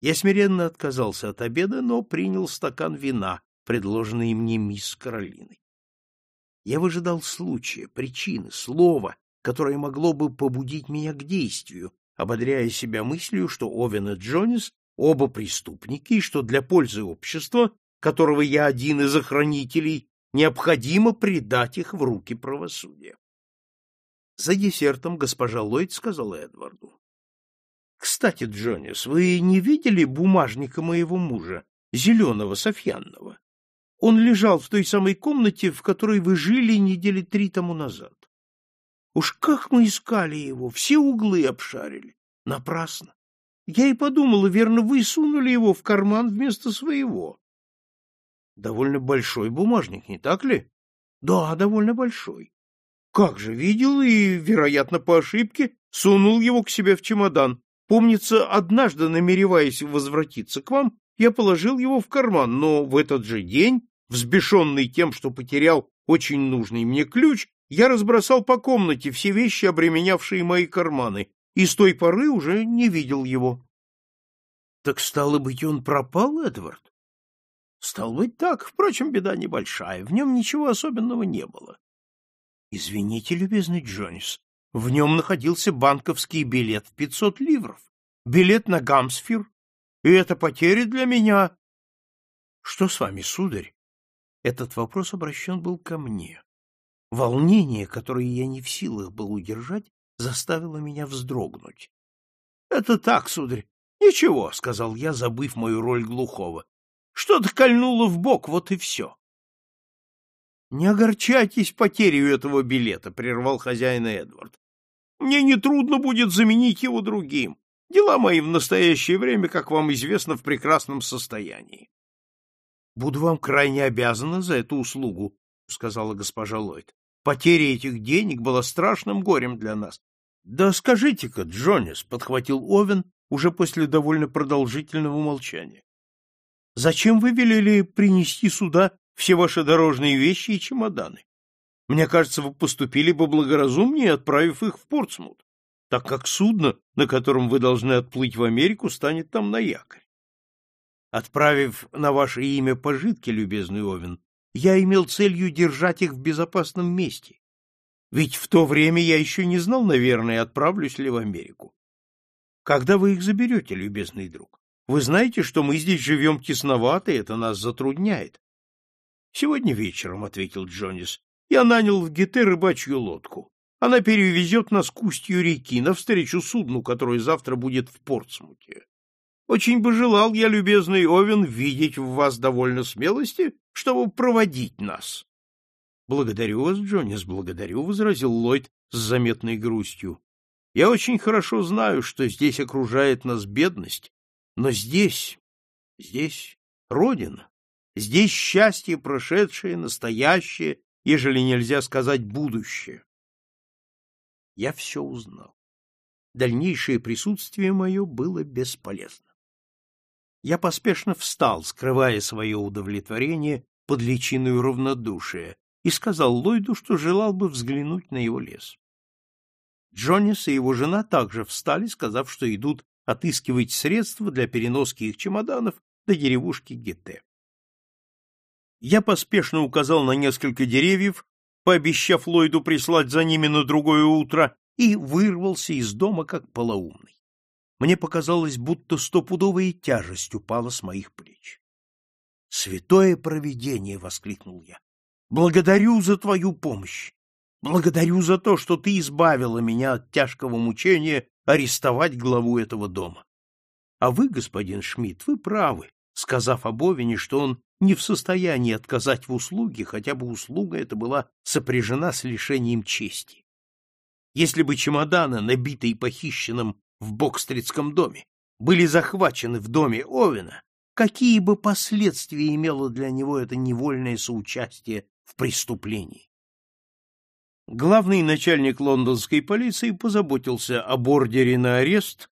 Я смиренно отказался от обеда, но принял стакан вина, предложенный мне мисс Каролиной. Я выжидал случая, причины, слова, которое могло бы побудить меня к действию, ободряя себя мыслью, что Овен и Джонис оба преступники, и что для пользы общества, которого я один из охранителей, необходимо предать их в руки правосудия. За десертом госпожа Ллойд сказала Эдварду. — Кстати, Джонис, вы не видели бумажника моего мужа, зеленого, софьянного? Он лежал в той самой комнате, в которой вы жили недели три тому назад. Уж как мы искали его, все углы обшарили. Напрасно. Я и подумала, верно, вы сунули его в карман вместо своего. Довольно большой бумажник, не так ли? Да, довольно большой. Как же, видел и, вероятно, по ошибке, сунул его к себе в чемодан. Помнится, однажды, намереваясь возвратиться к вам, я положил его в карман, но в этот же день, взбешенный тем, что потерял очень нужный мне ключ, я разбросал по комнате все вещи, обременявшие мои карманы, и с той поры уже не видел его. — Так, стало быть, он пропал, Эдвард? Стал быть, так. Впрочем, беда небольшая. В нем ничего особенного не было. Извините, любезный Джонис, в нем находился банковский билет в пятьсот ливров, билет на Гамсфир, и это потеря для меня. Что с вами, сударь? Этот вопрос обращен был ко мне. Волнение, которое я не в силах был удержать, заставило меня вздрогнуть. — Это так, сударь. — Ничего, — сказал я, забыв мою роль глухого. Что-то кольнуло в бок, вот и все. — Не огорчайтесь потерей этого билета, — прервал хозяин Эдвард. — Мне нетрудно будет заменить его другим. Дела мои в настоящее время, как вам известно, в прекрасном состоянии. — Буду вам крайне обязана за эту услугу, — сказала госпожа Ллойд. — Потеря этих денег была страшным горем для нас. — Да скажите-ка, Джонис, — подхватил Овен уже после довольно продолжительного молчания. Зачем вы велели принести сюда все ваши дорожные вещи и чемоданы? Мне кажется, вы поступили бы благоразумнее, отправив их в Портсмут, так как судно, на котором вы должны отплыть в Америку, станет там на якорь. Отправив на ваше имя пожитки, любезный Овен, я имел целью держать их в безопасном месте. Ведь в то время я еще не знал, наверное, отправлюсь ли в Америку. Когда вы их заберете, любезный друг? Вы знаете, что мы здесь живем тесновато, и это нас затрудняет. — Сегодня вечером, — ответил Джонис, — я нанял в Гете рыбачью лодку. Она перевезет нас к устью реки, навстречу судну, которое завтра будет в Портсмуте. Очень бы желал я, любезный Овен, видеть в вас довольно смелости, чтобы проводить нас. — Благодарю вас, Джонис, благодарю, — возразил Ллойд с заметной грустью. — Я очень хорошо знаю, что здесь окружает нас бедность, но здесь, здесь Родина, здесь счастье прошедшее, настоящее, ежели нельзя сказать будущее. Я все узнал. Дальнейшее присутствие мое было бесполезно. Я поспешно встал, скрывая свое удовлетворение под личиной равнодушия, и сказал Ллойду, что желал бы взглянуть на его лес. Джоннис и его жена также встали, сказав, что идут отыскивать средства для переноски их чемоданов до деревушки Гете. Я поспешно указал на несколько деревьев, пообещав Ллойду прислать за ними на другое утро, и вырвался из дома как полоумный. Мне показалось, будто стопудовая тяжесть упала с моих плеч. «Святое провидение!» — воскликнул я. «Благодарю за твою помощь! Благодарю за то, что ты избавила меня от тяжкого мучения арестовать главу этого дома. А вы, господин Шмидт, вы правы, сказав об Овене, что он не в состоянии отказать в услуге, хотя бы услуга эта была сопряжена с лишением чести. Если бы чемоданы, набитые похищенным в Бокстритском доме, были захвачены в доме Овена, какие бы последствия имело для него это невольное соучастие в преступлении? Главный начальник лондонской полиции позаботился об ордере на арест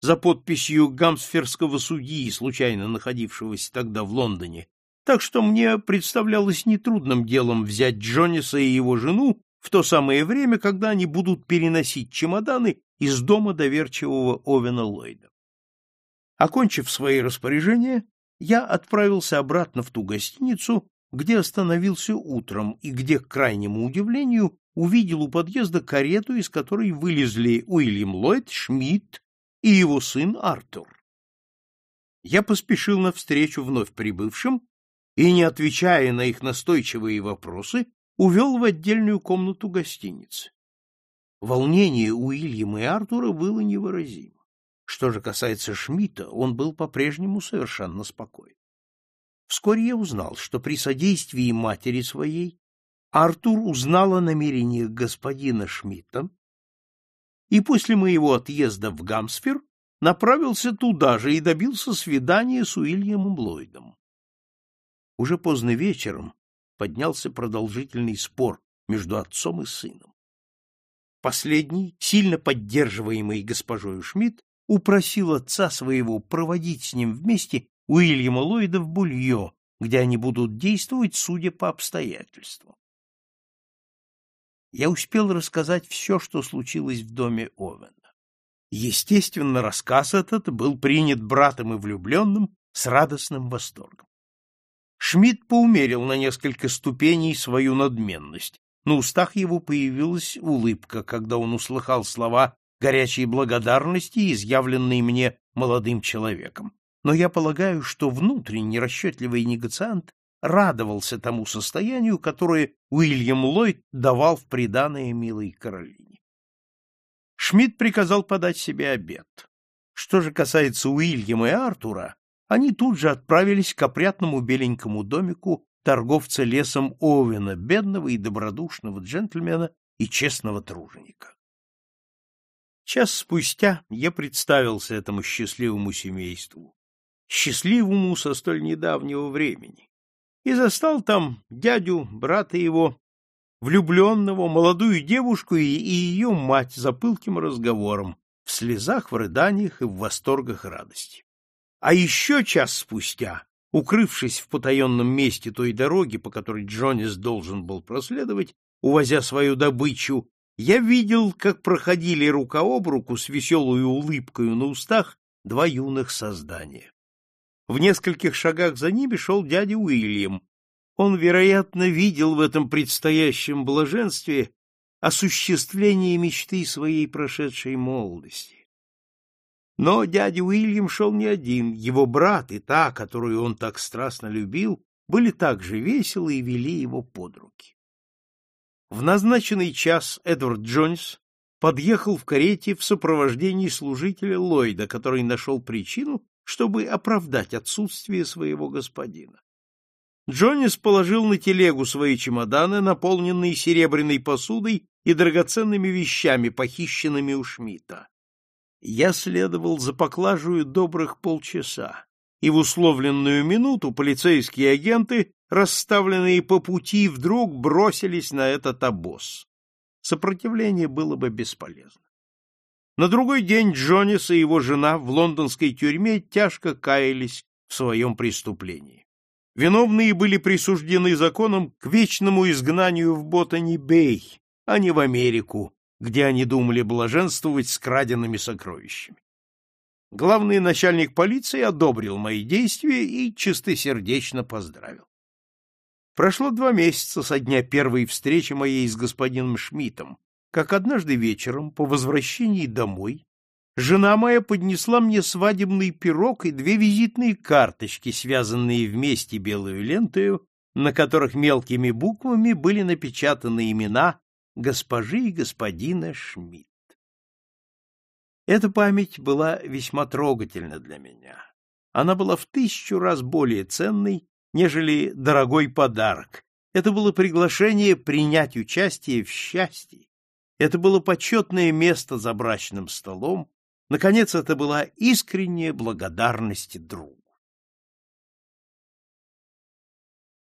за подписью гамсферского судьи, случайно находившегося тогда в Лондоне, так что мне представлялось нетрудным делом взять Джонниса и его жену в то самое время, когда они будут переносить чемоданы из дома доверчивого Овена Ллойда. Окончив свои распоряжения, я отправился обратно в ту гостиницу, где остановился утром и где, к крайнему удивлению, увидел у подъезда карету, из которой вылезли Уильям Ллойд, Шмидт и его сын Артур. Я поспешил навстречу вновь прибывшим и, не отвечая на их настойчивые вопросы, увел в отдельную комнату гостиницы. Волнение Уильяма и Артура было невыразимо. Что же касается Шмидта, он был по-прежнему совершенно спокоен. Вскоре я узнал, что при содействии матери своей Артур узнал о намерениях господина Шмидта и после моего отъезда в Гамсфер направился туда же и добился свидания с Уильямом Ллойдом. Уже поздно вечером поднялся продолжительный спор между отцом и сыном. Последний, сильно поддерживаемый госпожой Шмидт, упросил отца своего проводить с ним вместе Уильяма Ллойда в Булье, где они будут действовать, судя по обстоятельствам. Я успел рассказать все, что случилось в доме Овена. Естественно, рассказ этот был принят братом и влюбленным с радостным восторгом. Шмидт поумерил на несколько ступеней свою надменность. На устах его появилась улыбка, когда он услыхал слова горячей благодарности, изъявленные мне молодым человеком. Но я полагаю, что внутренний расчетливый негациант радовался тому состоянию, которое Уильям Ллойд давал в приданое милой Каролине. Шмидт приказал подать себе обед. Что же касается Уильяма и Артура, они тут же отправились к опрятному беленькому домику торговца лесом Овена, бедного и добродушного джентльмена и честного труженика. Час спустя я представился этому счастливому семейству, счастливому со столь недавнего времени, и застал там дядю, брата его, влюбленного, молодую девушку и, и ее мать за пылким разговором, в слезах, в рыданиях и в восторгах радости. А еще час спустя, укрывшись в потаенном месте той дороги, по которой Джонис должен был проследовать, увозя свою добычу, я видел, как проходили рука об руку с веселой улыбкой на устах два юных создания. В нескольких шагах за ними шел дядя Уильям. Он, вероятно, видел в этом предстоящем блаженстве осуществление мечты своей прошедшей молодости. Но дядя Уильям шел не один, его брат и та, которую он так страстно любил, были также веселы и вели его под руки. В назначенный час Эдвард Джонс подъехал в карете в сопровождении служителя Ллойда, который нашел причину, чтобы оправдать отсутствие своего господина. Джоннис положил на телегу свои чемоданы, наполненные серебряной посудой и драгоценными вещами, похищенными у Шмидта. Я следовал за поклажею добрых полчаса, и в условленную минуту полицейские агенты, расставленные по пути, вдруг бросились на этот обоз. Сопротивление было бы бесполезно. На другой день Джонис и его жена в лондонской тюрьме тяжко каялись в своем преступлении. Виновные были присуждены законом к вечному изгнанию в Ботани-Бей, а не в Америку, где они думали блаженствовать с краденными сокровищами. Главный начальник полиции одобрил мои действия и чистосердечно поздравил. Прошло два месяца со дня первой встречи моей с господином Шмидтом, как однажды вечером, по возвращении домой, жена моя поднесла мне свадебный пирог и две визитные карточки, связанные вместе белую лентою, на которых мелкими буквами были напечатаны имена госпожи и господина Шмидт. Эта память была весьма трогательна для меня. Она была в тысячу раз более ценной, нежели дорогой подарок. Это было приглашение принять участие в счастье. Это было почетное место за брачным столом. Наконец, это была искренняя благодарность другу.